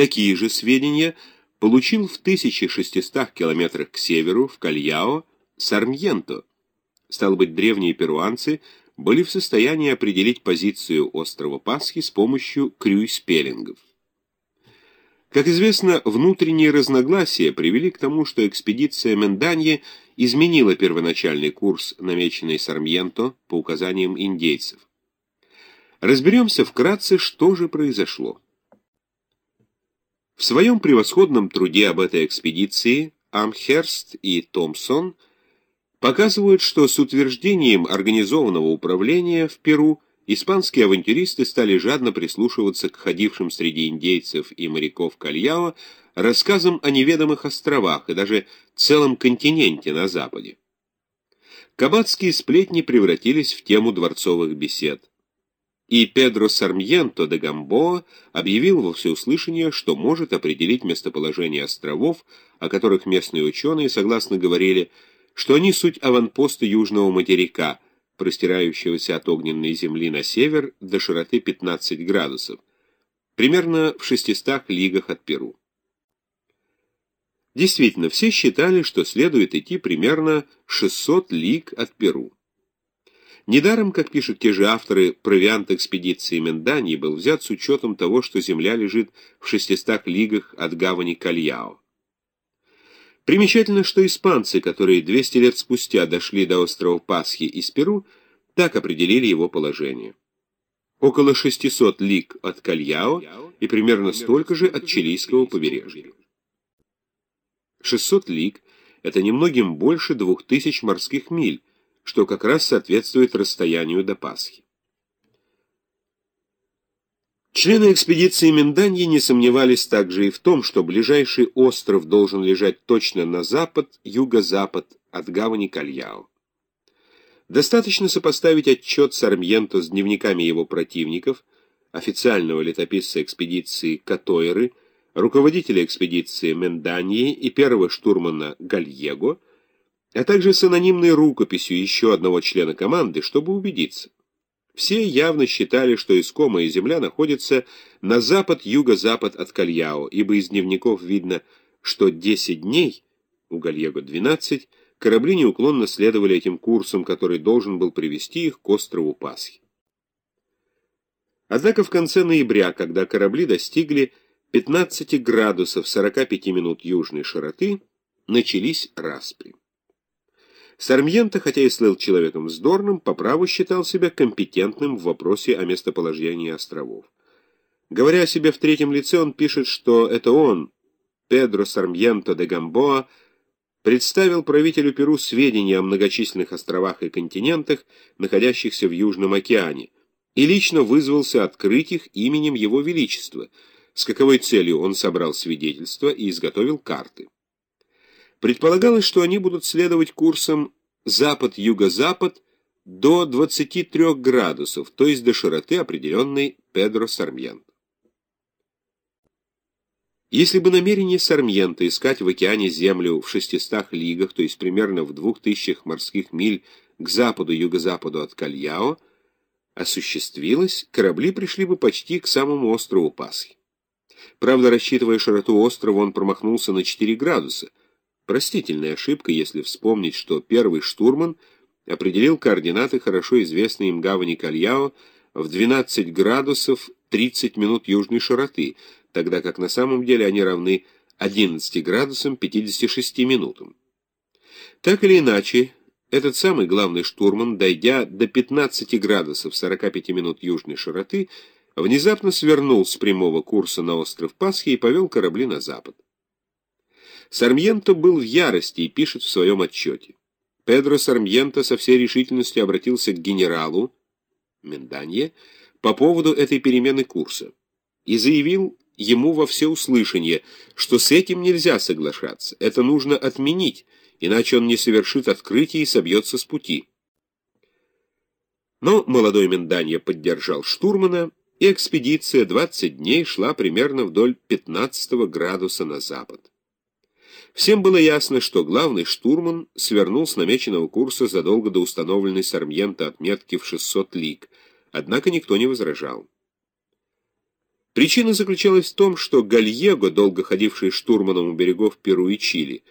Такие же сведения получил в 1600 километрах к северу, в Кальяо, Сармьенто. Стало быть, древние перуанцы были в состоянии определить позицию острова Пасхи с помощью крюйспеллингов. Как известно, внутренние разногласия привели к тому, что экспедиция Менданье изменила первоначальный курс, намеченный Сармьенто по указаниям индейцев. Разберемся вкратце, что же произошло. В своем превосходном труде об этой экспедиции Амхерст и Томпсон показывают, что с утверждением организованного управления в Перу испанские авантюристы стали жадно прислушиваться к ходившим среди индейцев и моряков Кальяо рассказам о неведомых островах и даже целом континенте на западе. Кабацкие сплетни превратились в тему дворцовых бесед. И Педро Сармьенто де Гамбоа объявил во всеуслышание, что может определить местоположение островов, о которых местные ученые согласно говорили, что они суть аванпосты южного материка – простирающегося от огненной земли на север до широты 15 градусов, примерно в 600 лигах от Перу. Действительно, все считали, что следует идти примерно 600 лиг от Перу. Недаром, как пишут те же авторы, провиант экспедиции Мендании был взят с учетом того, что земля лежит в 600 лигах от гавани Кальяо. Примечательно, что испанцы, которые 200 лет спустя дошли до острова Пасхи из Перу, так определили его положение. Около 600 лиг от Кальяо и примерно столько же от чилийского побережья. 600 лиг – это немногим больше 2000 морских миль, что как раз соответствует расстоянию до Пасхи. Члены экспедиции Минданьи не сомневались также и в том, что ближайший остров должен лежать точно на запад, юго-запад от гавани Кальяо. Достаточно сопоставить отчет Сармьенто с дневниками его противников, официального летописца экспедиции Катойры, руководителя экспедиции Менданьи и первого штурмана Гальего, а также с анонимной рукописью еще одного члена команды, чтобы убедиться. Все явно считали, что искомая земля находится на запад-юго-запад от Кальяо, ибо из дневников видно, что 10 дней, у Гальего 12, корабли неуклонно следовали этим курсом, который должен был привести их к острову Пасхи. Однако в конце ноября, когда корабли достигли 15 градусов 45 минут южной широты, начались распри. Сармьенто, хотя и слыл человеком вздорным, по праву считал себя компетентным в вопросе о местоположении островов. Говоря о себе в третьем лице, он пишет, что это он, Педро Сармьенто де Гамбоа, представил правителю Перу сведения о многочисленных островах и континентах, находящихся в Южном океане, и лично вызвался открыть их именем Его Величества, с каковой целью он собрал свидетельства и изготовил карты. Предполагалось, что они будут следовать курсом запад-юго-запад до 23 градусов, то есть до широты, определенной Педро Сармьенто. Если бы намерение Сармьенто искать в океане землю в 600 лигах, то есть примерно в 2000 морских миль к западу-юго-западу от Кальяо, осуществилось, корабли пришли бы почти к самому острову Пасхи. Правда, рассчитывая широту острова, он промахнулся на 4 градуса – Простительная ошибка, если вспомнить, что первый штурман определил координаты хорошо известной им гавани Кальяо в 12 градусов 30 минут южной широты, тогда как на самом деле они равны 11 градусам 56 минутам. Так или иначе, этот самый главный штурман, дойдя до 15 градусов 45 минут южной широты, внезапно свернул с прямого курса на остров Пасхи и повел корабли на запад. Сармьенто был в ярости и пишет в своем отчете. Педро Сармьенто со всей решительностью обратился к генералу Менданье по поводу этой перемены курса и заявил ему во всеуслышание, что с этим нельзя соглашаться, это нужно отменить, иначе он не совершит открытие и собьется с пути. Но молодой Менданье поддержал штурмана, и экспедиция 20 дней шла примерно вдоль 15 градуса на запад. Всем было ясно, что главный штурман свернул с намеченного курса задолго до установленной Сармьента отметки в 600 лиг, однако никто не возражал. Причина заключалась в том, что Гальего, долго ходивший штурманом у берегов Перу и Чили,